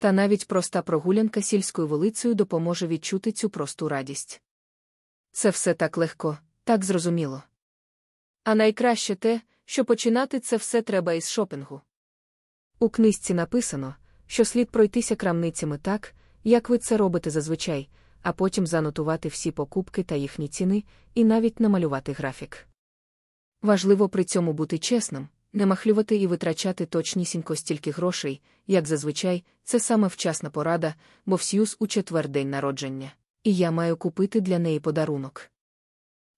Та навіть проста прогулянка сільською вулицею допоможе відчути цю просту радість. Це все так легко, так зрозуміло. А найкраще те, що починати це все треба із шопінгу. У книжці написано, що слід пройтися крамницями так, як ви це робите зазвичай, а потім занотувати всі покупки та їхні ціни, і навіть намалювати графік. Важливо при цьому бути чесним, не махлювати і витрачати точнісінько стільки грошей, як зазвичай, це саме вчасна порада, бо всюз у четвер день народження, і я маю купити для неї подарунок.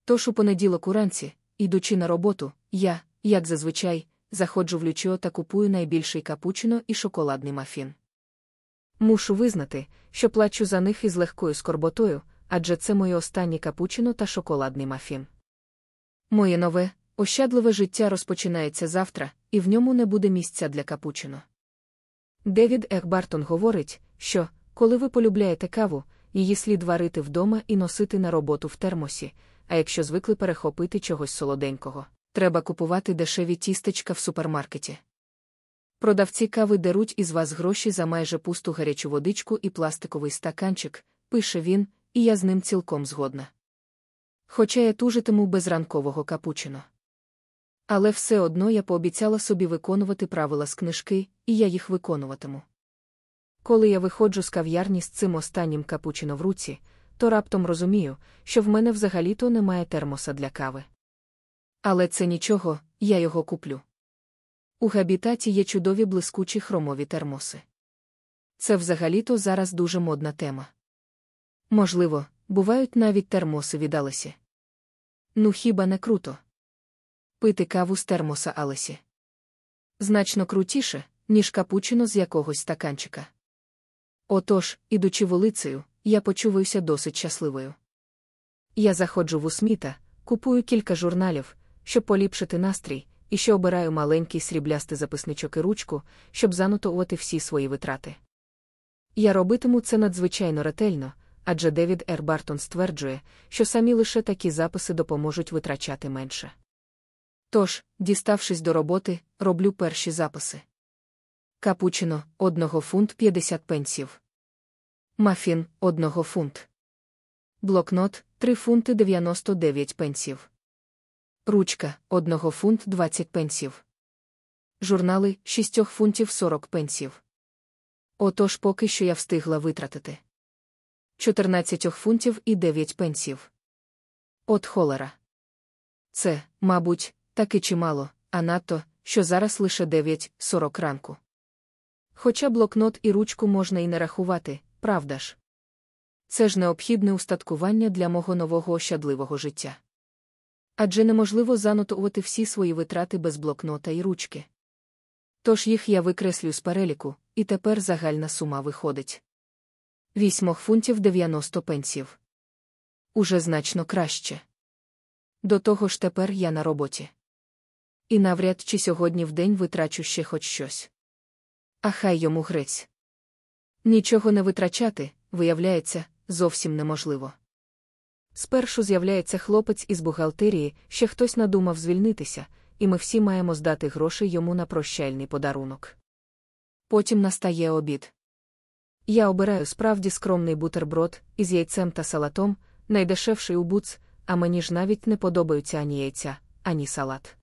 Тож у понеділок уранці, ідучи на роботу, я, як зазвичай, заходжу в лючо та купую найбільший капучино і шоколадний мафін. Мушу визнати, що плачу за них із легкою скорботою, адже це моє останнє капучино та шоколадний мафін. Моє нове, ощадливе життя розпочинається завтра, і в ньому не буде місця для капучино. Девід Ехбартон говорить, що, коли ви полюбляєте каву, її слід варити вдома і носити на роботу в термосі, а якщо звикли перехопити чогось солоденького, треба купувати дешеві тістечка в супермаркеті. Продавці кави деруть із вас гроші за майже пусту гарячу водичку і пластиковий стаканчик, пише він, і я з ним цілком згодна. Хоча я тужитиму без ранкового капучино. Але все одно я пообіцяла собі виконувати правила з книжки, і я їх виконуватиму. Коли я виходжу з кав'ярні з цим останнім капучино в руці, то раптом розумію, що в мене взагалі-то немає термоса для кави. Але це нічого, я його куплю. У габітаті є чудові блискучі хромові термоси. Це взагалі-то зараз дуже модна тема. Можливо, бувають навіть термоси від Алесі. Ну хіба не круто? Пити каву з термоса Алесі. Значно крутіше, ніж капучино з якогось стаканчика. Отож, ідучи вулицею, я почуваюся досить щасливою. Я заходжу в усміта, купую кілька журналів, щоб поліпшити настрій, і що обираю маленький сріблястий записничок і ручку, щоб занотовувати всі свої витрати. Я робитиму це надзвичайно ретельно, адже Девід Р. Бартон стверджує, що самі лише такі записи допоможуть витрачати менше. Тож, діставшись до роботи, роблю перші записи. Капучино 1 фунт 50 пенсів. Мафін 1 фунт. Блокнот 3 фунти 99 пенсів. Ручка 1 фунт 20 пенсів. Журнали 6 фунтів 40 пенсів. Отож поки що я встигла витратити 14 фунтів і 9 пенсів. От холера. Це, мабуть, таки чимало, а надто, що зараз лише 9.40 ранку. Хоча блокнот і ручку можна і не рахувати, правда ж? Це ж необхідне устаткування для мого нового ощадливого життя. Адже неможливо занотувати всі свої витрати без блокнота і ручки. Тож їх я викреслю з переліку, і тепер загальна сума виходить. Вісьмох фунтів 90 пенсів. Уже значно краще. До того ж тепер я на роботі. І навряд чи сьогодні в день витрачу ще хоч щось. А хай йому грець. Нічого не витрачати, виявляється, зовсім неможливо. Спершу з'являється хлопець із бухгалтерії, ще хтось надумав звільнитися, і ми всі маємо здати гроші йому на прощальний подарунок. Потім настає обід. Я обираю справді скромний бутерброд із яйцем та салатом, найдешевший у буц, а мені ж навіть не подобаються ані яйця, ані салат.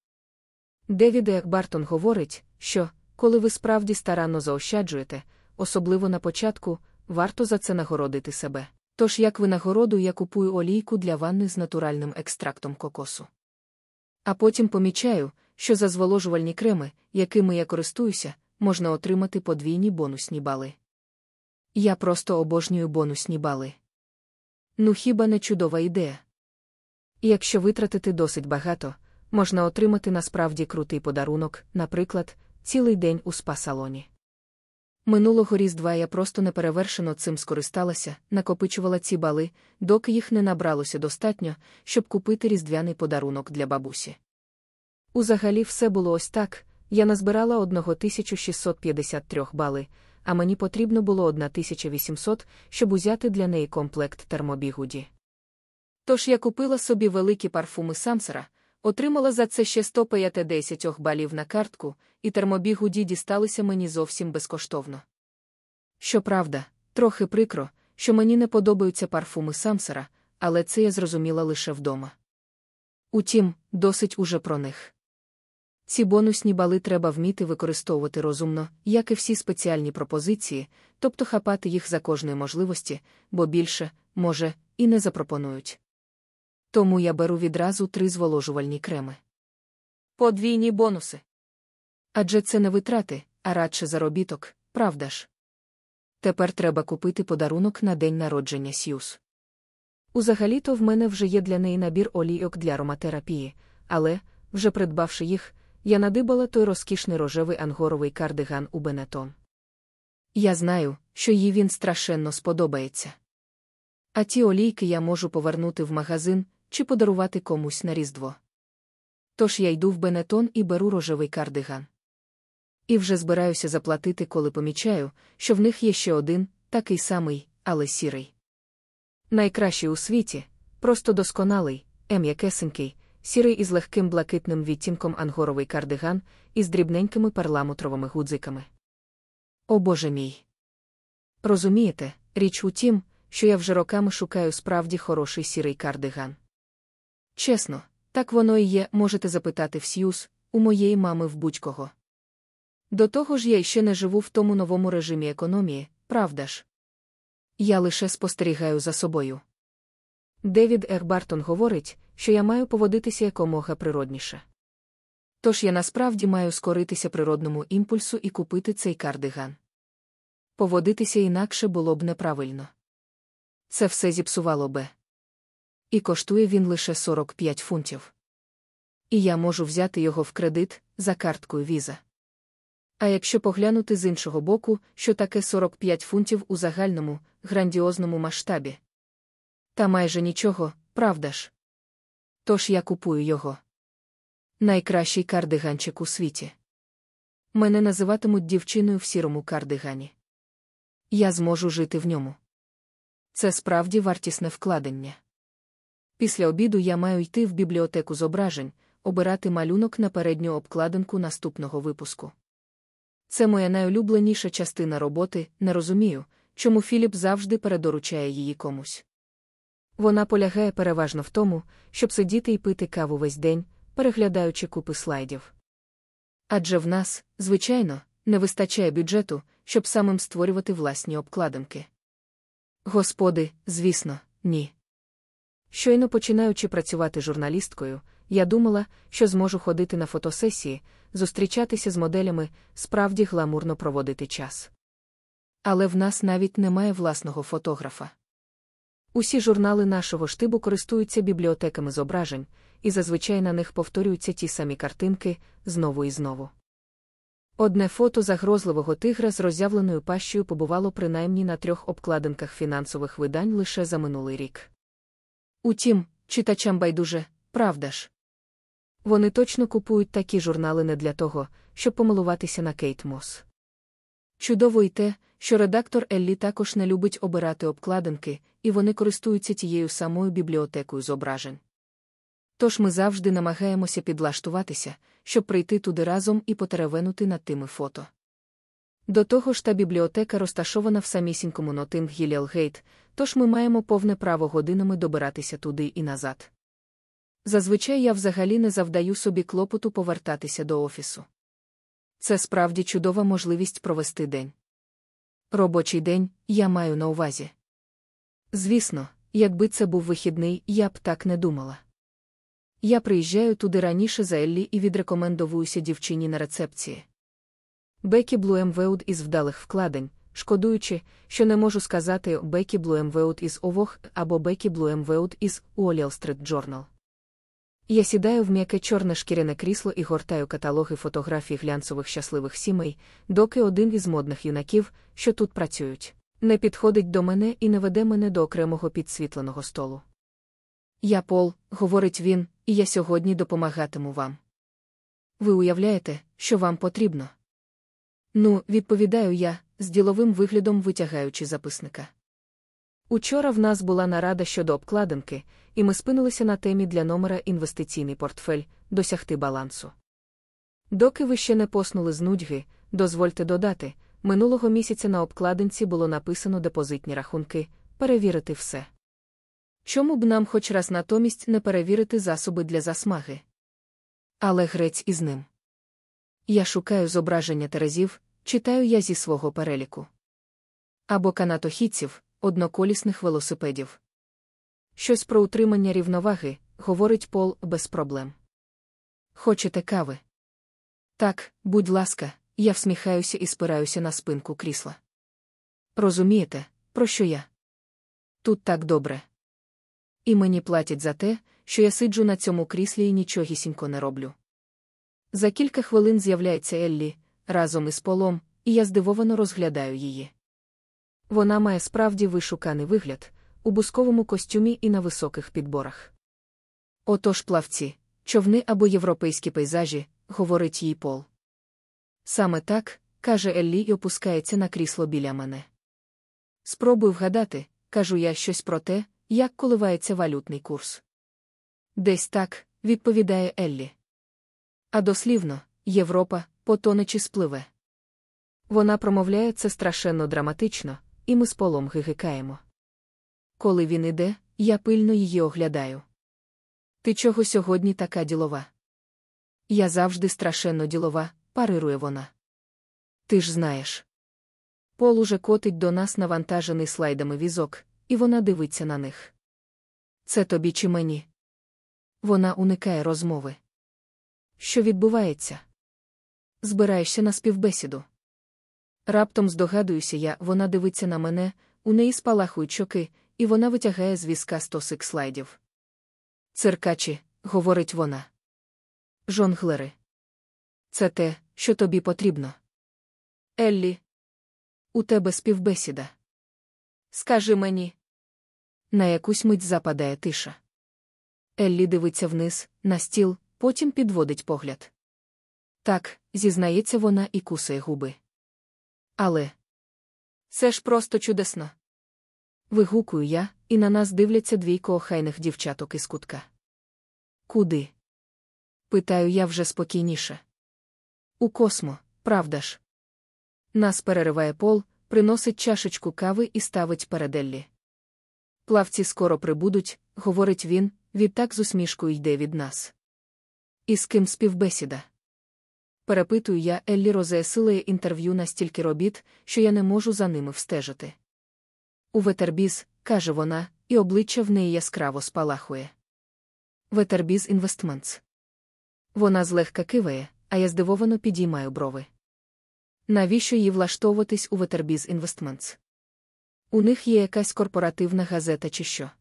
Девід Бартон говорить, що, коли ви справді старанно заощаджуєте, особливо на початку, варто за це нагородити себе. Тож, як винагороду, я купую олійку для ванни з натуральним екстрактом кокосу. А потім помічаю, що за зволожувальні креми, якими я користуюся, можна отримати подвійні бонусні бали. Я просто обожнюю бонусні бали. Ну хіба не чудова ідея? Якщо витратити досить багато, можна отримати насправді крутий подарунок, наприклад, цілий день у спа-салоні. Минулого різдва я просто неперевершено цим скористалася, накопичувала ці бали, доки їх не набралося достатньо, щоб купити різдвяний подарунок для бабусі. Узагалі все було ось так я назбирала 1653 бали, а мені потрібно було 1800, щоб узяти для неї комплект термобігуді. Тож я купила собі великі парфуми Самсера, отримала за це ще 150 балів на картку, і термобігуді дісталися мені зовсім безкоштовно. Щоправда, трохи прикро, що мені не подобаються парфуми Самсера, але це я зрозуміла лише вдома. Утім, досить уже про них. Ці бонусні бали треба вміти використовувати розумно, як і всі спеціальні пропозиції, тобто хапати їх за кожної можливості, бо більше, може, і не запропонують. Тому я беру відразу три зволожувальні креми. Подвійні бонуси. Адже це не витрати, а радше заробіток, правда ж? Тепер треба купити подарунок на день народження Сьюз. Узагалі-то в мене вже є для неї набір олійок для ароматерапії, але, вже придбавши їх, я надибала той розкішний рожевий ангоровий кардиган у Бенетон. Я знаю, що їй він страшенно сподобається. А ті олійки я можу повернути в магазин чи подарувати комусь на Різдво. Тож я йду в Бенетон і беру рожевий кардиган. І вже збираюся заплатити, коли помічаю, що в них є ще один, такий самий, але сірий. Найкращий у світі, просто досконалий, ем'якесенький, сірий із легким блакитним відтінком ангоровий кардиган із дрібненькими перламутровими гудзиками. О Боже мій! Розумієте, річ у тім, що я вже роками шукаю справді хороший сірий кардиган. Чесно, так воно і є, можете запитати в Сьюз, у моєї мами в будь-кого. До того ж я ще не живу в тому новому режимі економії, правда ж? Я лише спостерігаю за собою. Девід Ехбартон говорить, що я маю поводитися якомога природніше. Тож я насправді маю скоритися природному імпульсу і купити цей кардиган. Поводитися інакше було б неправильно. Це все зіпсувало би. І коштує він лише 45 фунтів. І я можу взяти його в кредит за карткою віза. А якщо поглянути з іншого боку, що таке 45 фунтів у загальному, грандіозному масштабі. Та майже нічого, правда ж? Тож я купую його. Найкращий кардиганчик у світі. Мене називатимуть дівчиною в сірому кардигані. Я зможу жити в ньому. Це справді вартісне вкладення. Після обіду я маю йти в бібліотеку зображень, обирати малюнок на передню обкладинку наступного випуску. Це моя найулюбленіша частина роботи, не розумію, чому Філіп завжди передоручає її комусь. Вона полягає переважно в тому, щоб сидіти і пити каву весь день, переглядаючи купи слайдів. Адже в нас, звичайно, не вистачає бюджету, щоб самим створювати власні обкладинки. Господи, звісно, ні. Щойно починаючи працювати журналісткою, я думала, що зможу ходити на фотосесії, зустрічатися з моделями, справді гламурно проводити час. Але в нас навіть немає власного фотографа. Усі журнали нашого штибу користуються бібліотеками зображень, і зазвичай на них повторюються ті самі картинки знову і знову. Одне фото загрозливого тигра з роззявленою пащею побувало принаймні на трьох обкладинках фінансових видань лише за минулий рік. Утім, читачам байдуже, правда ж. Вони точно купують такі журнали не для того, щоб помилуватися на Кейт Мос. Чудово й те, що редактор Еллі також не любить обирати обкладинки, і вони користуються тією самою бібліотекою зображень. Тож ми завжди намагаємося підлаштуватися, щоб прийти туди разом і потеревенути над тими фото. До того ж та бібліотека розташована в самісінькому Нотинг Гіліалгейт, тож ми маємо повне право годинами добиратися туди і назад. Зазвичай я взагалі не завдаю собі клопоту повертатися до офісу. Це справді чудова можливість провести день. Робочий день я маю на увазі. Звісно, якби це був вихідний, я б так не думала. Я приїжджаю туди раніше за Еллі і відрекомендовуюся дівчині на рецепції. Бекі Блуемвеуд із вдалих вкладень, шкодуючи, що не можу сказати Бекі Блуемвеуд із Овох або Бекі Блуемвеуд із Уоліал Стрит Джорнал. Я сідаю в м'яке чорне шкіряне крісло і гортаю каталоги фотографій глянцевих щасливих сімей, доки один із модних юнаків, що тут працюють, не підходить до мене і не веде мене до окремого підсвітленого столу. Я Пол, говорить він, і я сьогодні допомагатиму вам. Ви уявляєте, що вам потрібно? Ну, відповідаю я, з діловим виглядом витягаючи записника. Учора в нас була нарада щодо обкладинки, і ми спинилися на темі для номера інвестиційний портфель досягти балансу. Доки ви ще не поснули з нудьги, дозвольте додати, минулого місяця на обкладинці було написано депозитні рахунки, перевірити все. Чому б нам хоч раз натомість не перевірити засоби для засмаги? Але грець із ним. Я шукаю зображення терезів, читаю я зі свого переліку. Або канатохідців, одноколісних велосипедів. Щось про утримання рівноваги, говорить Пол без проблем. Хочете кави? Так, будь ласка, я всміхаюся і спираюся на спинку крісла. Розумієте, про що я? Тут так добре. І мені платять за те, що я сиджу на цьому кріслі і нічогісінько не роблю. За кілька хвилин з'являється Еллі разом із полом, і я здивовано розглядаю її. Вона має справді вишуканий вигляд у бусковому костюмі і на високих підборах. Отож плавці, човни або європейські пейзажі, говорить їй Пол. Саме так, каже Еллі і опускається на крісло біля мене. Спробуй вгадати, кажу я щось про те, як коливається валютний курс. Десь так, відповідає Еллі. А дослівно, Європа потоне чи спливе. Вона промовляє це страшенно драматично, і ми з полом гигикаємо. Коли він іде, я пильно її оглядаю. Ти чого сьогодні така ділова? Я завжди страшенно ділова, парирує вона. Ти ж знаєш. Пол уже котить до нас навантажений слайдами візок, і вона дивиться на них. Це тобі чи мені? Вона уникає розмови. Що відбувається? Збираєшся на співбесіду. Раптом здогадуюся я, вона дивиться на мене, у неї спалахують чоки, і вона витягає з візка стосик слайдів. Циркачі, говорить вона. Жонглери. Це те, що тобі потрібно. Еллі. У тебе співбесіда. Скажи мені. На якусь мить западає тиша. Еллі дивиться вниз, на стіл, потім підводить погляд. Так, зізнається вона і кусає губи. Але це ж просто чудесно. Вигукую я, і на нас дивляться двійко охайних дівчаток із кутка. Куди? Питаю я вже спокійніше. У космо, правда ж? Нас перериває пол, приносить чашечку кави і ставить перед. Плавці скоро прибудуть, говорить він, відтак з усмішкою йде від нас. І з ким співбесіда? Перепитую я, Еллі розсилає інтерв'ю на стільки робіт, що я не можу за ними встежити. У Wetherby's, каже вона, і обличчя в неї яскраво спалахує. Wetherby's Investments. Вона злегка киває, а я здивовано підіймаю брови. Навіщо їй влаштовуватись у Wetherby's Investments? У них є якась корпоративна газета чи що.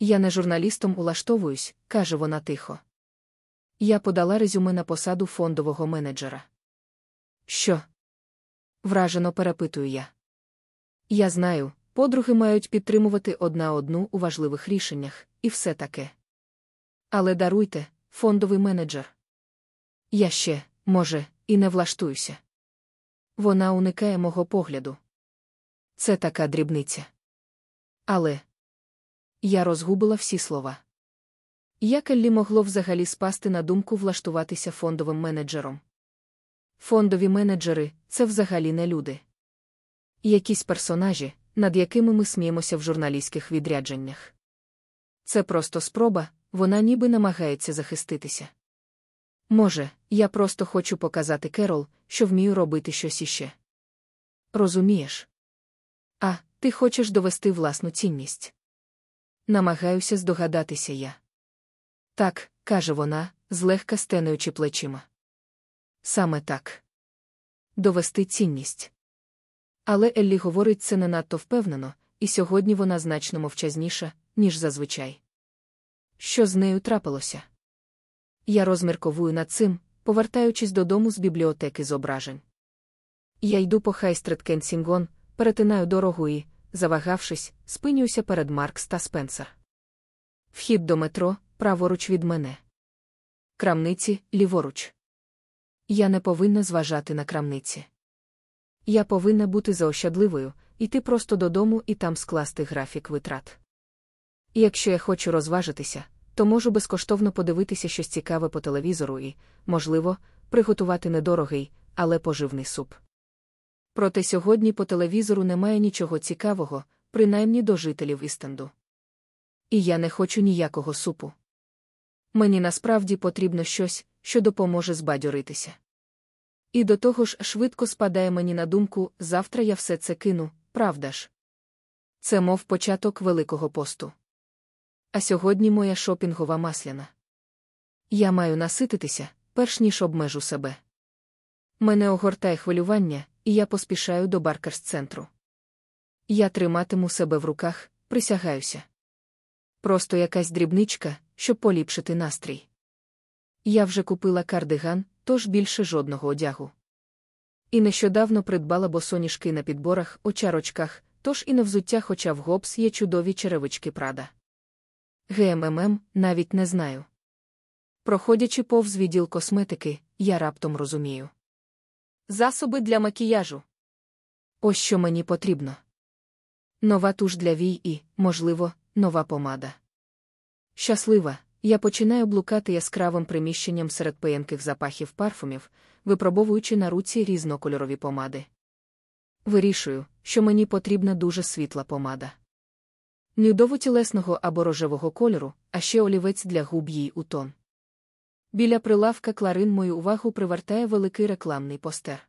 Я не журналістом улаштовуюсь, каже вона тихо. Я подала резюме на посаду фондового менеджера. Що? Вражено перепитую я. Я знаю, подруги мають підтримувати одна одну у важливих рішеннях, і все таке. Але даруйте, фондовий менеджер. Я ще, може, і не влаштуюся. Вона уникає мого погляду. Це така дрібниця. Але я розгубила всі слова. Як Еллі могло взагалі спасти на думку влаштуватися фондовим менеджером? Фондові менеджери це взагалі не люди. Якісь персонажі, над якими ми сміємося в журналістських відрядженнях. Це просто спроба, вона ніби намагається захиститися. Може, я просто хочу показати Керол, що вмію робити щось іще. Розумієш? А, ти хочеш довести власну цінність. Намагаюся здогадатися я. Так, каже вона, злегка стенуючи плечима. Саме так. Довести цінність. Але Еллі говорить це не надто впевнено, і сьогодні вона значно мовчазніша, ніж зазвичай. Що з нею трапилося? Я розмірковую над цим, повертаючись додому з бібліотеки зображень. Я йду по High Street Kensington, перетинаю дорогу і, завагавшись, спинююся перед Маркс та Спенсер. Вхід до метро, праворуч від мене. Крамниці ліворуч. Я не повинна зважати на крамниці. Я повинна бути заощадливою, іти просто додому і там скласти графік витрат. І якщо я хочу розважитися, то можу безкоштовно подивитися щось цікаве по телевізору і, можливо, приготувати недорогий, але поживний суп. Проте сьогодні по телевізору немає нічого цікавого, принаймні до жителів Істенду. І я не хочу ніякого супу. Мені насправді потрібно щось, що допоможе збадьоритися. І до того ж швидко спадає мені на думку, завтра я все це кину, правда ж? Це мов початок Великого посту. А сьогодні моя шопінгова масляна. Я маю насититися, перш ніж обмежу себе. Мене огортає хвилювання, і я поспішаю до баркерс-центру. Я триматиму себе в руках, присягаюся. Просто якась дрібничка, щоб поліпшити настрій. Я вже купила кардиган, тож більше жодного одягу. І нещодавно придбала босоніжки на підборах, очарочках, тож і на взуття, хоча в гопс є чудові черевички Прада. ГММ навіть не знаю. Проходячи повз відділ косметики, я раптом розумію. Засоби для макіяжу. Ось що мені потрібно. Нова туш для вій і, можливо, нова помада. Щаслива, я починаю блукати яскравим приміщенням серед паянких запахів парфумів, випробовуючи на руці різнокольорові помади. Вирішую, що мені потрібна дуже світла помада. Нюдово тілесного або рожевого кольору, а ще олівець для губ їй у тон. Біля прилавка Кларин мою увагу привертає великий рекламний постер.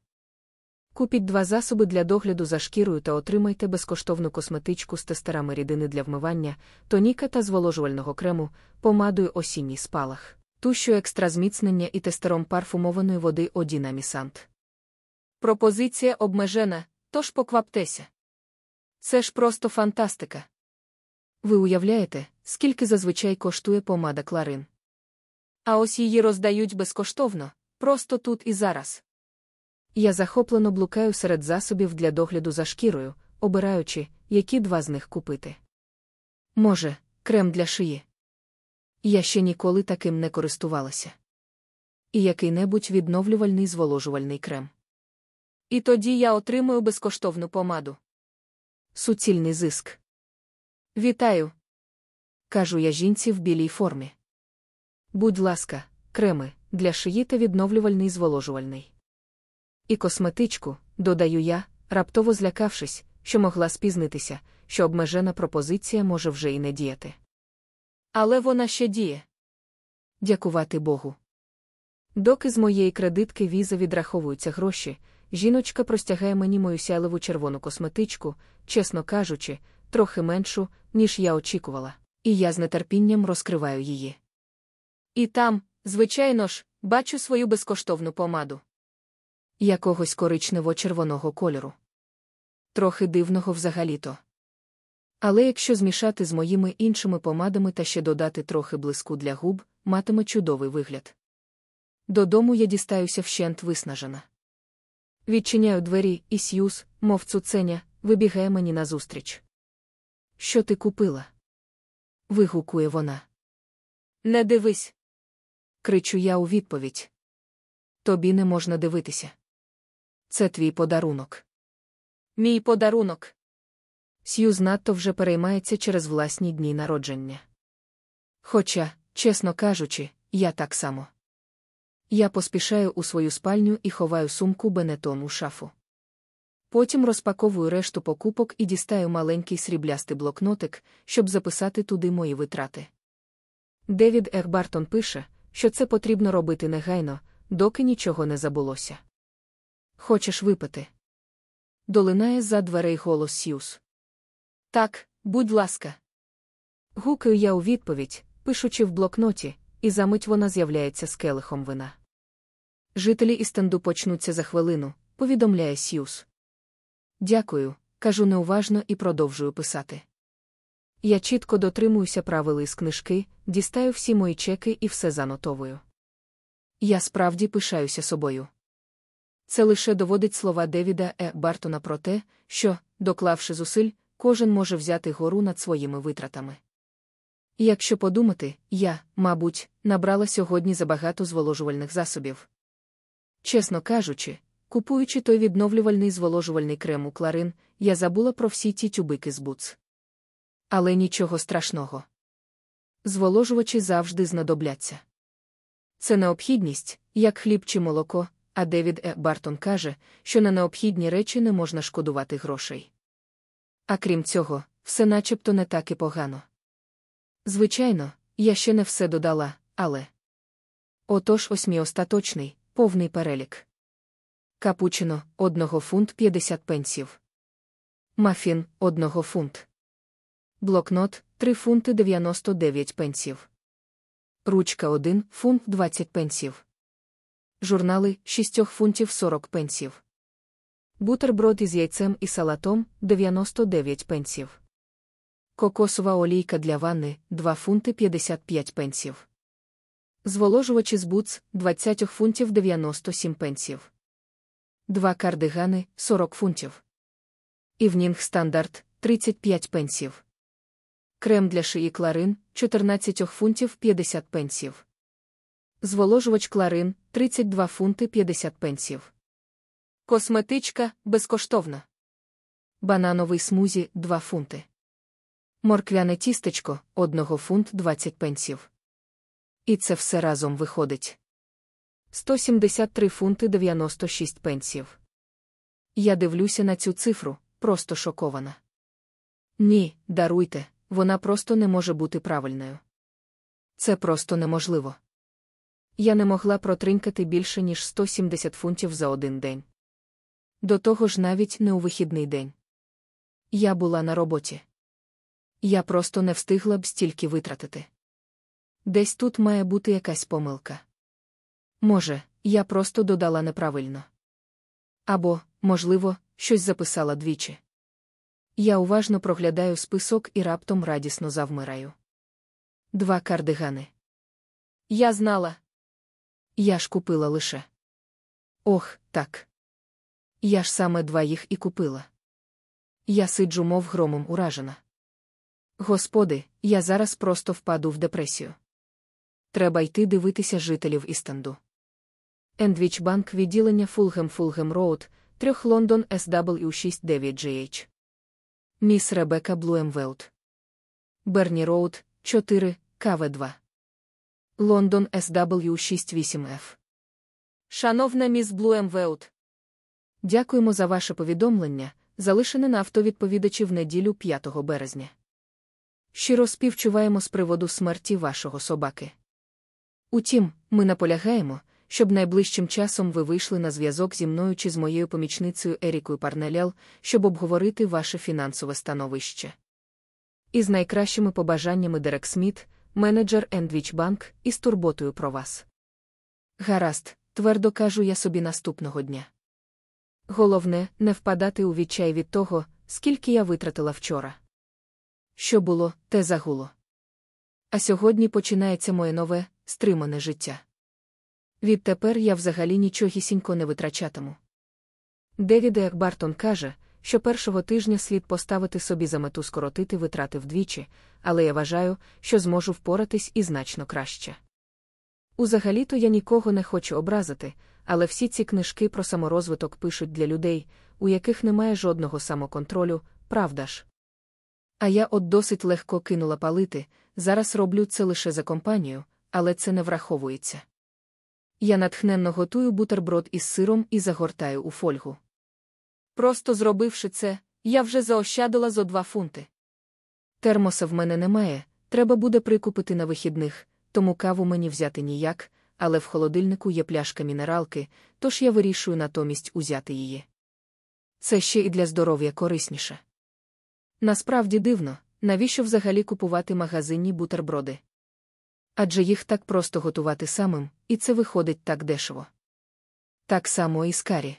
Купіть два засоби для догляду за шкірою та отримайте безкоштовну косметичку з тестерами рідини для вмивання, тоніка та зволожувального крему, помадою осінній спалах, тущу екстра зміцнення і тестером парфумованої води Одінамісант. Пропозиція обмежена, тож покваптеся. Це ж просто фантастика. Ви уявляєте, скільки зазвичай коштує помада Кларин? А ось її роздають безкоштовно, просто тут і зараз. Я захоплено блукаю серед засобів для догляду за шкірою, обираючи, які два з них купити. Може, крем для шиї. Я ще ніколи таким не користувалася. І який-небудь відновлювальний зволожувальний крем. І тоді я отримую безкоштовну помаду. Суцільний зиск. Вітаю. кажу я жінці в білій формі. Будь ласка, креми для шиї та відновлювальний зволожувальний. І косметичку, додаю я, раптово злякавшись, що могла спізнитися, що обмежена пропозиція може вже і не діяти. Але вона ще діє. Дякувати Богу. Доки з моєї кредитки віза відраховуються гроші, жіночка простягає мені мою сяливу червону косметичку, чесно кажучи, трохи меншу, ніж я очікувала, і я з нетерпінням розкриваю її. І там, звичайно ж, бачу свою безкоштовну помаду. Якогось коричнево-червоного кольору. Трохи дивного взагалі-то. Але якщо змішати з моїми іншими помадами та ще додати трохи блиску для губ, матиме чудовий вигляд. Додому я дістаюся вщент виснажена. Відчиняю двері, і Сьюз, мов цуценя, вибігає мені назустріч. Що ти купила? вигукує вона. Не дивись. кричу я у відповідь. Тобі не можна дивитися. Це твій подарунок. Мій подарунок. Сьюз надто вже переймається через власні дні народження. Хоча, чесно кажучи, я так само. Я поспішаю у свою спальню і ховаю сумку Бенетон у шафу. Потім розпаковую решту покупок і дістаю маленький сріблястий блокнотик, щоб записати туди мої витрати. Девід Ехбартон пише, що це потрібно робити негайно, доки нічого не забулося. Хочеш випити? Долинає за дверей голос Сьюз. Так, будь ласка. Гукаю я у відповідь, пишучи в блокноті, і за мить вона з'являється з келихом вина. Жителі Істенду почнуться за хвилину, повідомляє Сьюз. Дякую, кажу неуважно і продовжую писати. Я чітко дотримуюся правил із книжки, дістаю всі мої чеки і все занотовую. Я справді пишаюся собою. Це лише доводить слова Девіда Е. Бартона про те, що, доклавши зусиль, кожен може взяти гору над своїми витратами. Якщо подумати, я, мабуть, набрала сьогодні забагато зволожувальних засобів. Чесно кажучи, купуючи той відновлювальний зволожувальний крем у кларин, я забула про всі ті тюбики з буц. Але нічого страшного. Зволожувачі завжди знадобляться. Це необхідність, як хліб чи молоко, а Девід Е. Бартон каже, що на необхідні речі не можна шкодувати грошей. А крім цього, все начебто не так і погано. Звичайно, я ще не все додала, але. Отож ось мій остаточний, повний перелік. Капучино 1 фунт 50 пенсів. Мафін 1 фунт. Блокнот 3 фунти 99 пенсів. Ручка 1 фунт 20 пенсів. Журнали 6 фунтів 40 пенсів. Бутерброд із яйцем і салатом 99 пенсів. Кокосова олійка для ванни 2 фунти 55 пенсів. Зволожувачі з буц 20 фунтів 97 пенсів. Два кардигани 40 фунтів. Івнінг стандарт 35 пенсів. Крем для шиї кларин 14 фунтів 50 пенсів. Зволожувач кларин 32 фунти 50 пенсів. Косметичка безкоштовна. Банановий смузі 2 фунти. Морквяне тістечко 1 фунт 20 пенсів. І це все разом виходить. 173 фунти 96 пенсів. Я дивлюся на цю цифру, просто шокована. Ні, даруйте, вона просто не може бути правильною. Це просто неможливо. Я не могла протринькати більше, ніж 170 фунтів за один день. До того ж, навіть не у вихідний день. Я була на роботі. Я просто не встигла б стільки витратити. Десь тут має бути якась помилка. Може, я просто додала неправильно. Або, можливо, щось записала двічі. Я уважно проглядаю список і раптом радісно завмираю. Два кардигани. Я знала. Я ж купила лише. Ох, так. Я ж саме два їх і купила. Я сиджу, мов громом уражена. Господи, я зараз просто впаду в депресію. Треба йти дивитися жителів Істенду. Endwich Bank відділення Фулгем Fulham Road, 3 Лондон SW69GH. Міс Ребека Блумвуд. Burney Road, 4, КВ2. Лондон SW68F. Шановна міс Блуемвеут. Дякуємо за ваше повідомлення, залишене на автовідповідачі в неділю 5 березня. Щиро співчуваємо з приводу смерті вашого собаки. Утім, ми наполягаємо, щоб найближчим часом ви вийшли на зв'язок зі мною чи з моєю помічницею Ерікою Парнелял, щоб обговорити ваше фінансове становище. Із найкращими побажаннями Дерек Сміт, менеджер Ендвіч Банк, із турботою про вас. Гаразд, твердо кажу я собі наступного дня. Головне, не впадати у відчай від того, скільки я витратила вчора. Що було, те загуло. А сьогодні починається моє нове, стримане життя. Відтепер я взагалі нічогісінько не витрачатиму. Девід Бартон каже, що першого тижня слід поставити собі за мету скоротити витрати вдвічі, але я вважаю, що зможу впоратись і значно краще. Узагалі-то я нікого не хочу образити, але всі ці книжки про саморозвиток пишуть для людей, у яких немає жодного самоконтролю, правда ж? А я от досить легко кинула палити, зараз роблю це лише за компанію, але це не враховується. Я натхненно готую бутерброд із сиром і загортаю у фольгу. Просто зробивши це, я вже заощадила зо два фунти. Термоса в мене немає, треба буде прикупити на вихідних, тому каву мені взяти ніяк, але в холодильнику є пляшка мінералки, тож я вирішую натомість узяти її. Це ще і для здоров'я корисніше. Насправді дивно, навіщо взагалі купувати магазинні бутерброди? Адже їх так просто готувати самим, і це виходить так дешево. Так само і з карі.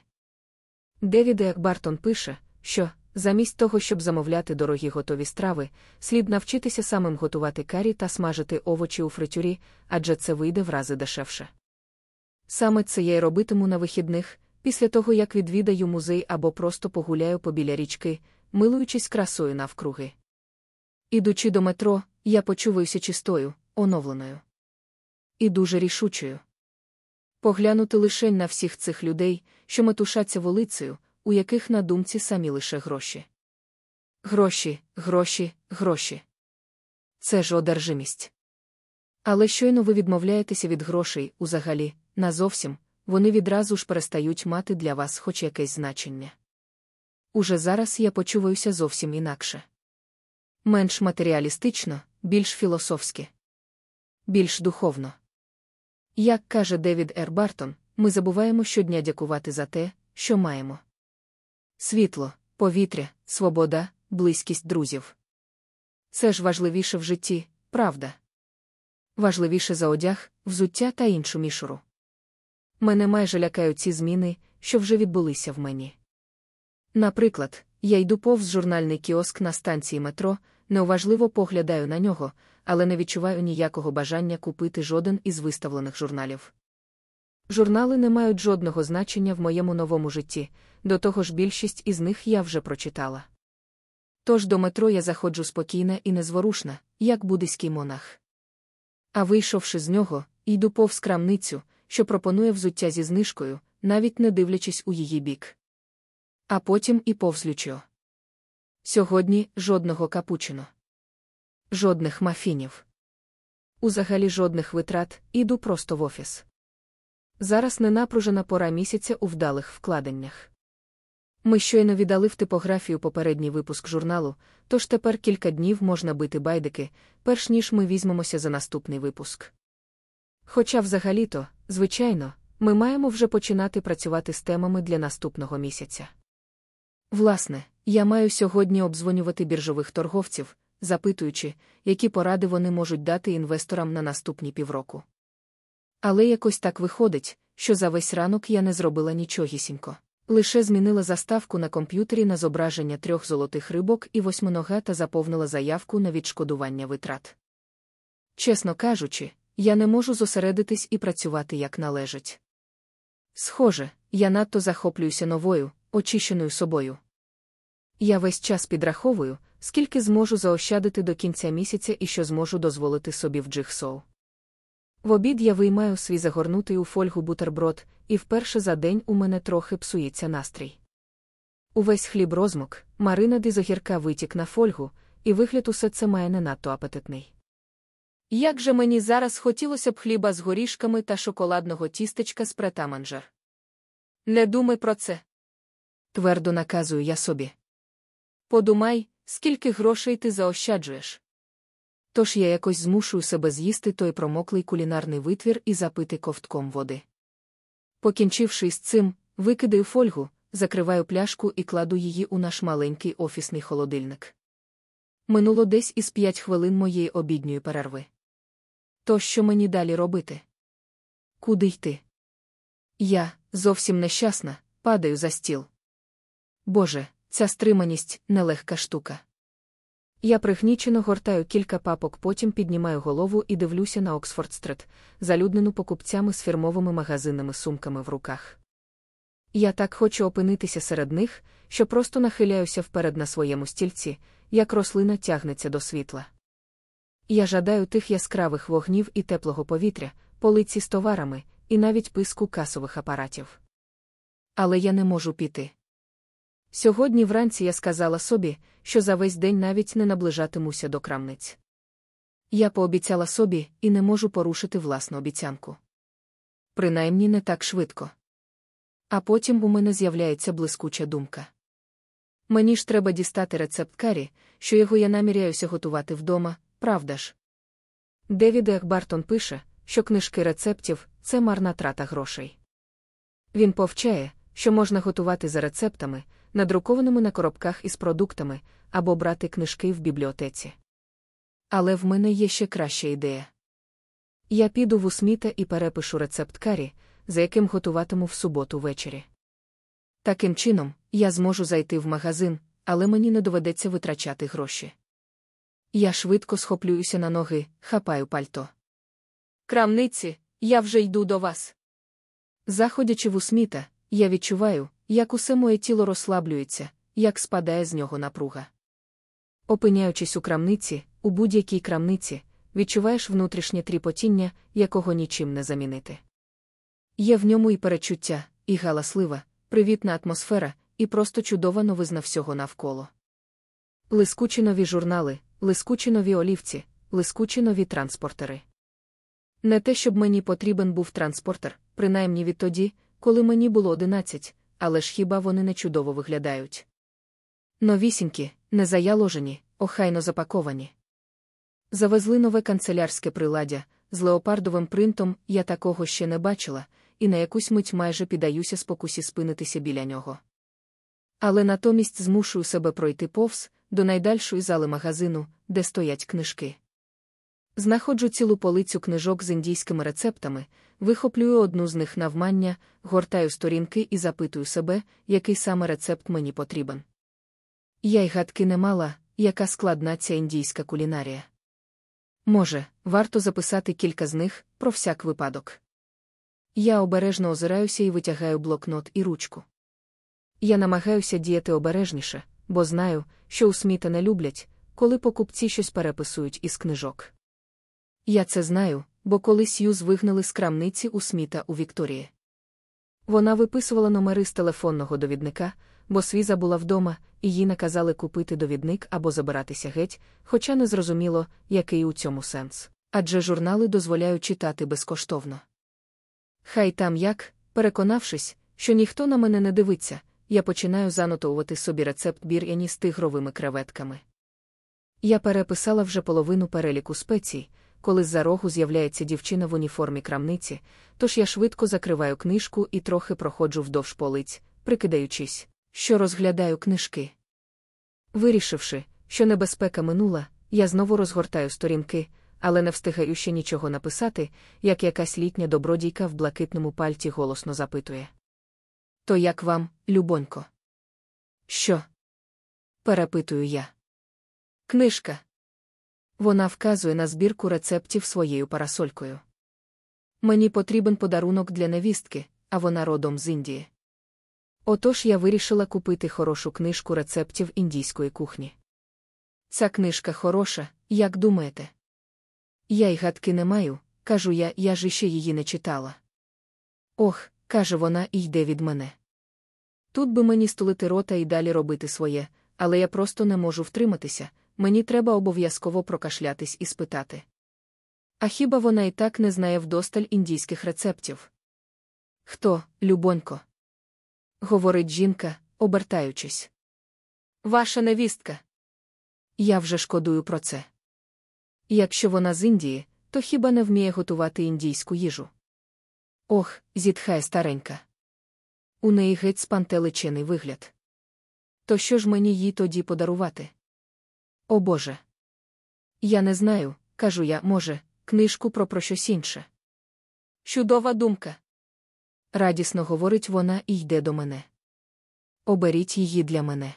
Девід Бартон пише, що, замість того, щоб замовляти дорогі готові страви, слід навчитися самим готувати карі та смажити овочі у фритюрі, адже це вийде в рази дешевше. Саме це я й робитиму на вихідних, після того як відвідаю музей або просто погуляю побіля річки, милуючись красою навкруги. Ідучи до метро, я почуваюся чистою, оновленою. І дуже рішучою. Поглянути лише на всіх цих людей, що метушаться вулицею, у яких на думці самі лише гроші. Гроші, гроші, гроші. Це ж одержимість. Але щойно ви відмовляєтеся від грошей узагалі, назовсім, вони відразу ж перестають мати для вас хоч якесь значення. Уже зараз я почуваюся зовсім інакше. Менш матеріалістично, більш філософськи, більш духовно. Як каже Девід Р. Бартон, ми забуваємо щодня дякувати за те, що маємо. Світло, повітря, свобода, близькість друзів. Це ж важливіше в житті, правда. Важливіше за одяг, взуття та іншу мішуру. Мене майже лякають ці зміни, що вже відбулися в мені. Наприклад, я йду повз журнальний кіоск на станції метро, неуважливо поглядаю на нього, але не відчуваю ніякого бажання купити жоден із виставлених журналів. Журнали не мають жодного значення в моєму новому житті, до того ж більшість із них я вже прочитала. Тож до метро я заходжу спокійна і незворушна, як буддийський монах. А вийшовши з нього, йду повз крамницю, що пропонує взуття зі знижкою, навіть не дивлячись у її бік. А потім і повз лючо. Сьогодні жодного капучино. Жодних мафінів. Узагалі жодних витрат, іду просто в офіс. Зараз ненапружена пора місяця у вдалих вкладеннях. Ми щойно віддали в типографію попередній випуск журналу, тож тепер кілька днів можна бити байдики, перш ніж ми візьмемося за наступний випуск. Хоча взагалі-то, звичайно, ми маємо вже починати працювати з темами для наступного місяця. Власне, я маю сьогодні обдзвонювати біржових торговців, запитуючи, які поради вони можуть дати інвесторам на наступні півроку. Але якось так виходить, що за весь ранок я не зробила нічогісінько. Лише змінила заставку на комп'ютері на зображення трьох золотих рибок і восьминога та заповнила заявку на відшкодування витрат. Чесно кажучи, я не можу зосередитись і працювати як належить. Схоже, я надто захоплююся новою, очищеною собою. Я весь час підраховую, скільки зможу заощадити до кінця місяця і що зможу дозволити собі в джигсоу. В обід я виймаю свій загорнутий у фольгу бутерброд, і вперше за день у мене трохи псується настрій. Увесь хліб розмок, маринад із огірка витік на фольгу, і вигляд усе це має не надто апетитний. Як же мені зараз хотілося б хліба з горішками та шоколадного тістечка з претаманжер. Не думай про це. Твердо наказую я собі. Подумай, скільки грошей ти заощаджуєш. Тож я якось змушую себе з'їсти той промоклий кулінарний витвір і запити ковтком води. Покінчивши із цим, викидаю фольгу, закриваю пляшку і кладу її у наш маленький офісний холодильник. Минуло десь із п'ять хвилин моєї обідньої перерви. То що мені далі робити? Куди йти? Я, зовсім нещасна, падаю за стіл. Боже, ця стриманість нелегка штука. Я пригнічено гортаю кілька папок, потім піднімаю голову і дивлюся на Оксфорд-стрит, залюднену покупцями з фірмовими магазинними сумками в руках. Я так хочу опинитися серед них, що просто нахиляюся вперед на своєму стільці, як рослина тягнеться до світла. Я жадаю тих яскравих вогнів і теплого повітря, полиці з товарами, і навіть писку касових апаратів. Але я не можу піти. Сьогодні вранці я сказала собі, що за весь день навіть не наближатимуся до крамниць. Я пообіцяла собі і не можу порушити власну обіцянку. Принаймні не так швидко. А потім у мене з'являється блискуча думка. Мені ж треба дістати рецепт карі, що його я наміряюся готувати вдома, правда ж? Девід Ехбартон пише, що книжки рецептів це марна трата грошей. Він повчає, що можна готувати за рецептами надрукованими на коробках із продуктами, або брати книжки в бібліотеці. Але в мене є ще краща ідея. Я піду в усміта і перепишу рецепт карі, за яким готуватиму в суботу ввечері. Таким чином, я зможу зайти в магазин, але мені не доведеться витрачати гроші. Я швидко схоплююся на ноги, хапаю пальто. Крамниці, я вже йду до вас. Заходячи в усміта, я відчуваю, як усе моє тіло розслаблюється, як спадає з нього напруга. Опиняючись у крамниці, у будь-якій крамниці, відчуваєш внутрішнє тріпотіння, якого нічим не замінити. Є в ньому і перечуття, і галаслива, привітна атмосфера, і просто чудова новизна всього навколо. Лискучі нові журнали, лискучі нові олівці, лискучі нові транспортери. Не те, щоб мені потрібен був транспортер, принаймні відтоді, коли мені було одинадцять, але ж хіба вони не чудово виглядають? Новісінькі, не заяложені, охайно запаковані. Завезли нове канцелярське приладдя, з леопардовим принтом я такого ще не бачила, і на якусь мить майже піддаюся спокусі спинитися біля нього. Але натомість змушую себе пройти повз до найдальшої зали магазину, де стоять книжки. Знаходжу цілу полицю книжок з індійськими рецептами, вихоплюю одну з них навмання, гортаю сторінки і запитую себе, який саме рецепт мені потрібен. Я й гадки не мала, яка складна ця індійська кулінарія. Може, варто записати кілька з них про всяк випадок. Я обережно озираюся і витягаю блокнот і ручку. Я намагаюся діяти обережніше, бо знаю, що у сміта не люблять, коли покупці щось переписують із книжок. Я це знаю, бо колись Юз вигнали з крамниці у сміта у Вікторії. Вона виписувала номери з телефонного довідника, бо свіза була вдома, і їй наказали купити довідник або забиратися геть, хоча не зрозуміло, який у цьому сенс. Адже журнали дозволяють читати безкоштовно. Хай там як, переконавшись, що ніхто на мене не дивиться, я починаю занотовувати собі рецепт бір'яні з тигровими креветками. Я переписала вже половину переліку спецій, коли з-за рогу з'являється дівчина в уніформі крамниці, тож я швидко закриваю книжку і трохи проходжу вдовж полиць, прикидаючись, що розглядаю книжки. Вирішивши, що небезпека минула, я знову розгортаю сторінки, але не встигаю ще нічого написати, як якась літня добродійка в блакитному пальті голосно запитує. То як вам, любонько? Що? перепитую я. Книжка. Вона вказує на збірку рецептів своєю парасолькою. Мені потрібен подарунок для невістки, а вона родом з Індії. Отож я вирішила купити хорошу книжку рецептів індійської кухні. Ця книжка хороша, як думаєте? Я й гадки не маю, кажу я, я ж іще її не читала. Ох, каже вона і йде від мене. Тут би мені стулити рота і далі робити своє, але я просто не можу втриматися, мені треба обов'язково прокашлятись і спитати. А хіба вона і так не знає вдосталь індійських рецептів? Хто, любонько? говорить жінка, обертаючись. Ваша невістка. Я вже шкодую про це. Якщо вона з Індії, то хіба не вміє готувати індійську їжу? Ох, зітхає старенька. У неї геть спантеличений вигляд. То що ж мені їй тоді подарувати? О Боже. Я не знаю, кажу я, може, книжку про про щось інше. Чудова думка. Радісно говорить вона і йде до мене. Оберіть її для мене.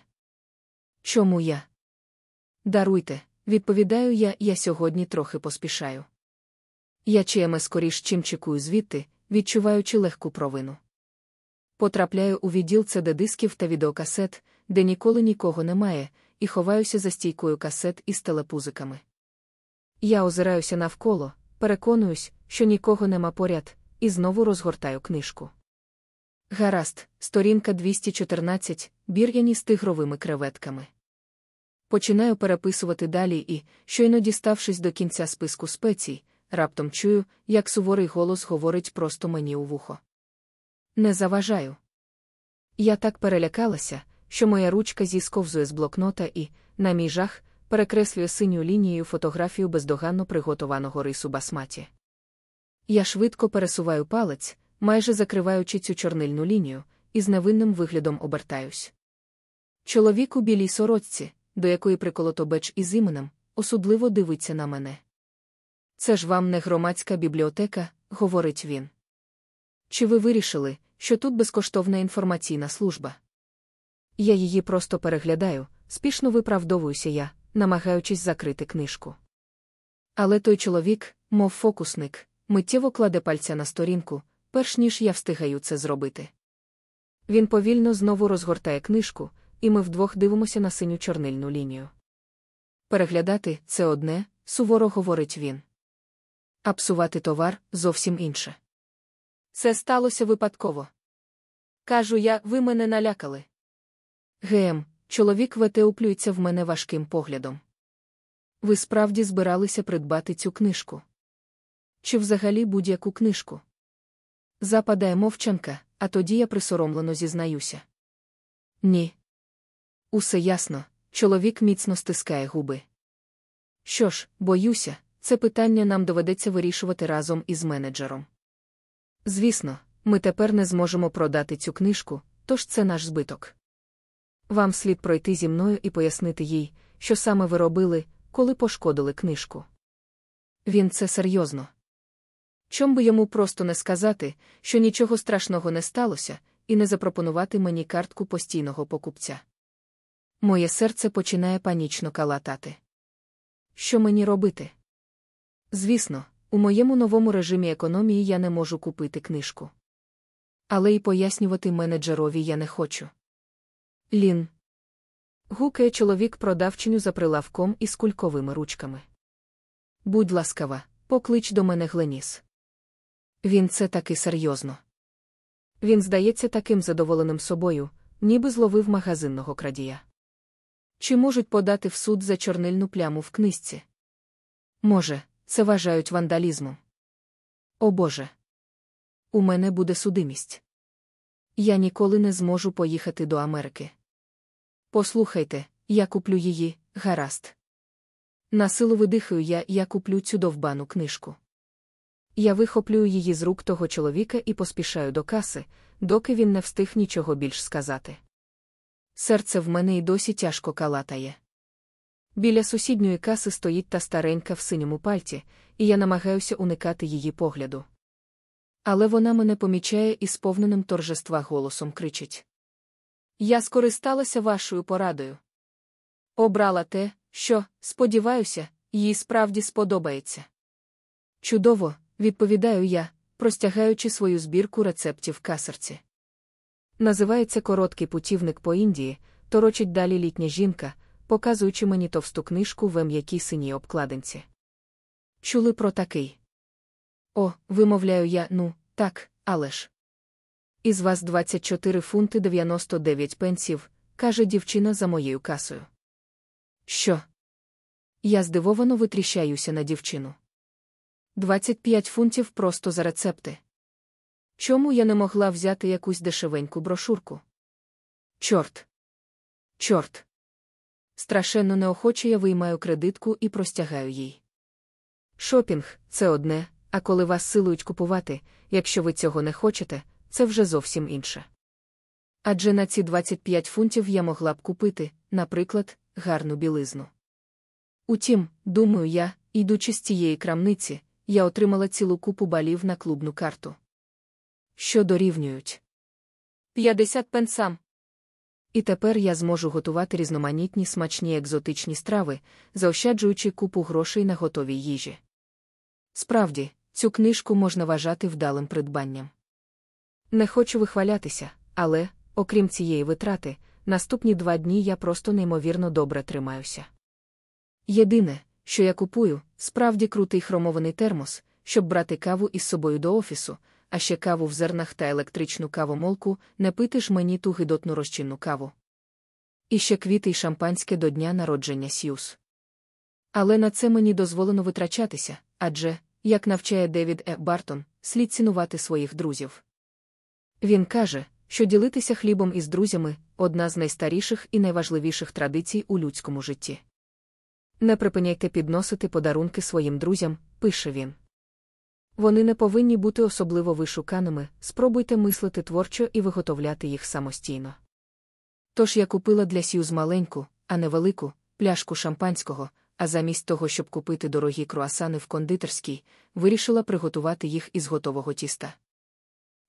Чому я? Даруйте, відповідаю я, я сьогодні трохи поспішаю. Я чиями скоріш чим чекую звідти, відчуваючи легку провину. Потрапляю у відділ CD-дисків та відеокасет, де ніколи нікого немає, і ховаюся за стійкою касет із телепузиками. Я озираюся навколо, переконуюсь, що нікого нема поряд, і знову розгортаю книжку. Гаразд, сторінка 214, бір'яні з тигровими креветками. Починаю переписувати далі і, щойно діставшись до кінця списку спецій, раптом чую, як суворий голос говорить просто мені у вухо. Не заважаю. Я так перелякалася, що моя ручка зісковзує з блокнота і, на мій жах, перекреслює синю лінією фотографію бездоганно приготованого рису басматі. Я швидко пересуваю палець, майже закриваючи цю чорнильну лінію, і з невинним виглядом обертаюсь. Чоловік у білій сорочці, до якої приколото беч із іменем, осудливо дивиться на мене. Це ж вам не громадська бібліотека, говорить він. Чи ви вирішили, що тут безкоштовна інформаційна служба? Я її просто переглядаю, спішно виправдовуюся я, намагаючись закрити книжку. Але той чоловік, мов фокусник, миттєво кладе пальця на сторінку, перш ніж я встигаю це зробити. Він повільно знову розгортає книжку, і ми вдвох дивимося на синю чорнильну лінію. Переглядати це одне, суворо говорить він. А псувати товар зовсім інше. Це сталося випадково. Кажу я, ви мене налякали. Гем, чоловік ветеуплюється в мене важким поглядом. Ви справді збиралися придбати цю книжку? Чи взагалі будь-яку книжку? Западає мовчанка, а тоді я присоромлено зізнаюся. Ні. Усе ясно, чоловік міцно стискає губи. Що ж, боюся, це питання нам доведеться вирішувати разом із менеджером. Звісно, ми тепер не зможемо продати цю книжку, тож це наш збиток. Вам слід пройти зі мною і пояснити їй, що саме ви робили, коли пошкодили книжку. Він це серйозно. Чом би йому просто не сказати, що нічого страшного не сталося, і не запропонувати мені картку постійного покупця. Моє серце починає панічно калатати. Що мені робити? Звісно, у моєму новому режимі економії я не можу купити книжку. Але й пояснювати менеджерові я не хочу. Лін. Гукає чоловік продавчиню за прилавком із кульковими ручками. Будь ласкава, поклич до мене Гленіс. Він це таки серйозно. Він здається таким задоволеним собою, ніби зловив магазинного крадія. Чи можуть подати в суд за чорнильну пляму в книжці? Може, це вважають вандалізмом. О Боже. У мене буде судимість. Я ніколи не зможу поїхати до Америки. Послухайте, я куплю її, гаразд. Насилу видихаю я, я куплю цю довбану книжку. Я вихоплюю її з рук того чоловіка і поспішаю до каси, доки він не встиг нічого більш сказати. Серце в мене й досі тяжко калатає. Біля сусідньої каси стоїть та старенька в синьому пальті, і я намагаюся уникати її погляду. Але вона мене помічає і сповненим торжества голосом кричить: Я скористалася вашою порадою. Обрала те, що, сподіваюся, їй справді сподобається. Чудово, відповідаю я, простягаючи свою збірку рецептів касарці. Називається короткий путівник по Індії, торочить далі літня жінка, показуючи мені товсту книжку в м'якій синій обкладинці. Чули про такий? О, вимовляю я, ну, так, але ж. Із вас 24 фунти 99 пенсів, каже дівчина за моєю касою. Що? Я здивовано витріщаюся на дівчину. 25 фунтів просто за рецепти. Чому я не могла взяти якусь дешевеньку брошурку? Чорт. Чорт. Страшенно неохоче я виймаю кредитку і простягаю їй. Шопінг це одне, а коли вас силують купувати, якщо ви цього не хочете, це вже зовсім інше. Адже на ці 25 фунтів я могла б купити, наприклад, гарну білизну. Утім, думаю я, йдучи з цієї крамниці, я отримала цілу купу балів на клубну карту. Що дорівнюють? 50 пенсам. І тепер я зможу готувати різноманітні смачні екзотичні страви, заощаджуючи купу грошей на готовій їжі. Справді, цю книжку можна вважати вдалим придбанням. Не хочу вихвалятися, але, окрім цієї витрати, наступні два дні я просто неймовірно добре тримаюся. Єдине, що я купую, справді крутий хромований термос, щоб брати каву із собою до офісу, а ще каву в зернах та електричну кавомолку, не пити ж мені ту гидотну розчинну каву. І ще квіти й шампанське до дня народження Сьюз. Але на це мені дозволено витрачатися, адже, як навчає Девід Е. Бартон, слід цінувати своїх друзів. Він каже, що ділитися хлібом із друзями одна з найстаріших і найважливіших традицій у людському житті. Не припиняйте підносити подарунки своїм друзям, пише він. Вони не повинні бути особливо вишуканими, спробуйте мислити творчо і виготовляти їх самостійно. Тож я купила для Сьюз маленьку, а не велику, пляшку шампанського, а замість того, щоб купити дорогі круасани в кондитерській, вирішила приготувати їх із готового тіста.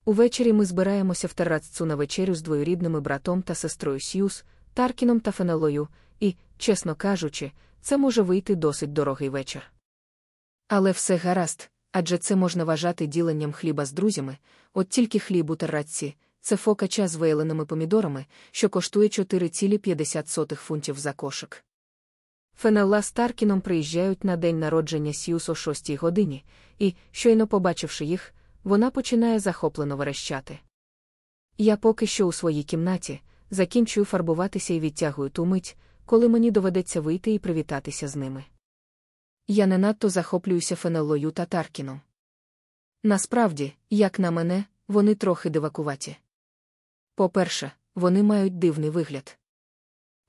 Увечері ми збираємося в терраццу на вечерю з двоюрідними братом та сестрою Сьюз, Таркіном та Фенелою, і, чесно кажучи, це може вийти досить дорогий вечір. Але все гаразд, адже це можна вважати діленням хліба з друзями, от тільки хліб у террацці – це фокача з вейленими помідорами, що коштує 4,50 фунтів за кошик. Фенелла з Таркіном приїжджають на день народження Сьюз о 6 годині, і, щойно побачивши їх, вона починає захоплено верещати. Я поки що у своїй кімнаті, закінчую фарбуватися і відтягую ту мить, коли мені доведеться вийти і привітатися з ними. Я не надто захоплююся Фенеллою та Таркіном. Насправді, як на мене, вони трохи дивакуваті. По-перше, вони мають дивний вигляд.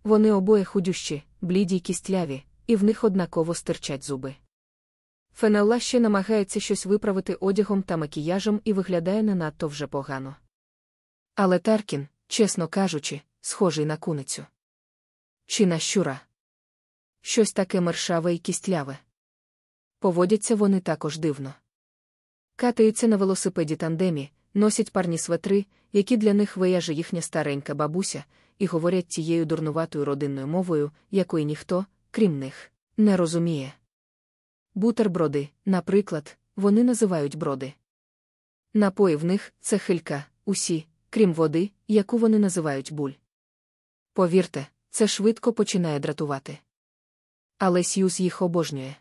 Вони обоє худющі, бліді й кістляві, і в них однаково стирчать зуби. Фенелла ще намагається щось виправити одягом та макіяжем і виглядає не надто вже погано. Але Таркін, чесно кажучи, схожий на куницю. Чи на щура. Щось таке мершаве і кістляве. Поводяться вони також дивно. Катаються на велосипеді тандемі, носять парні светри, які для них вияже їхня старенька бабуся, і говорять тією дурнуватою родинною мовою, якої ніхто, крім них, не розуміє. Бутерброди, наприклад, вони називають броди. Напої в них це хилька, усі, крім води, яку вони називають буль. Повірте, це швидко починає дратувати. Але Сьюз їх обожнює.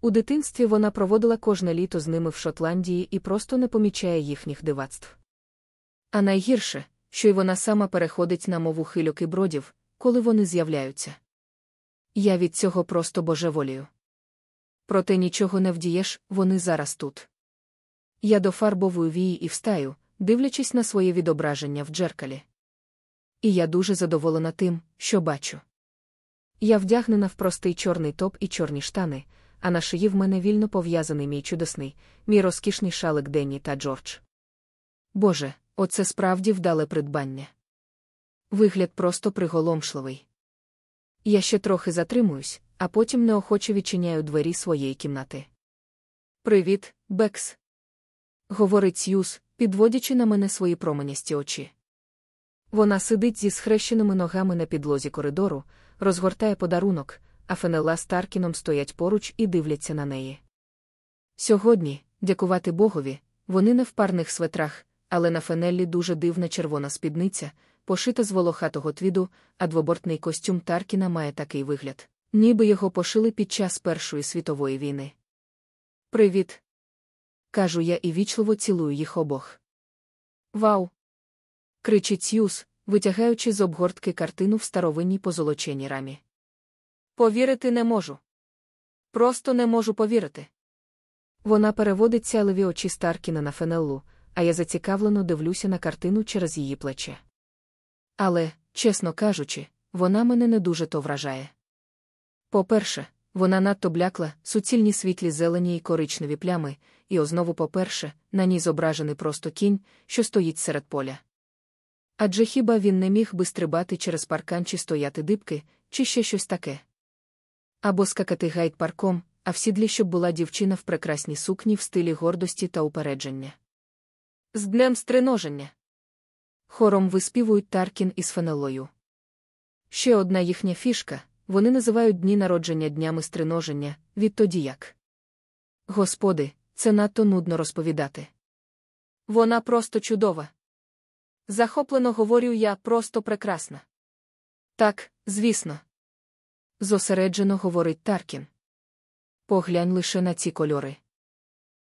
У дитинстві вона проводила кожне літо з ними в Шотландії і просто не помічає їхніх дивацтв. А найгірше, що й вона сама переходить на мову хильок і бродів, коли вони з'являються. Я від цього просто божеволію. Проте нічого не вдієш, вони зараз тут. Я дофарбовую вії і встаю, дивлячись на своє відображення в джеркалі. І я дуже задоволена тим, що бачу. Я вдягнена в простий чорний топ і чорні штани, а на шиї в мене вільно пов'язаний мій чудесний, мій розкішний шалик Денні та Джордж. Боже, оце справді вдале придбання. Вигляд просто приголомшливий. Я ще трохи затримуюсь, а потім неохоче відчиняю двері своєї кімнати. Привіт, Бекс. Говорить Сьюз, підводячи на мене свої променясті очі. Вона сидить зі схрещеними ногами на підлозі коридору, розгортає подарунок, а Фенела з Таркіном стоять поруч і дивляться на неї. Сьогодні, дякувати Богові, вони не в парних светрах, але на Фенеллі дуже дивна червона спідниця, пошита з волохатого твіду, а двобортний костюм Таркіна має такий вигляд, ніби його пошили під час Першої світової війни. Привіт. Кажу я і вічливо цілую їх обох. Вау! кричить Сьюз, витягаючи з обгортки картину в старовинній позолоченій рамі. Повірити не можу. Просто не можу повірити. Вона переводить сяливі очі Старкіна на Фенеллу, а я зацікавлено дивлюся на картину через її плече. Але, чесно кажучи, вона мене не дуже то вражає. По-перше, вона надто блякла, суцільні світлі зелені й коричневі плями, і ознову, по-перше, на ній зображений просто кінь, що стоїть серед поля. Адже хіба він не міг би стрибати через паркан чи стояти дибки, чи ще щось таке? Або скакати гайд парком, а в сідлі, щоб була дівчина в прекрасній сукні в стилі гордості та упередження. З днем стриноження. Хором виспівують Таркін із Фенелою. Ще одна їхня фішка вони називають дні народження днями стриноження, відтоді як. Господи, це надто нудно розповідати. Вона просто чудова. Захоплено говорю я просто прекрасна. Так, звісно. Зосереджено говорить Таркін. Поглянь лише на ці кольори.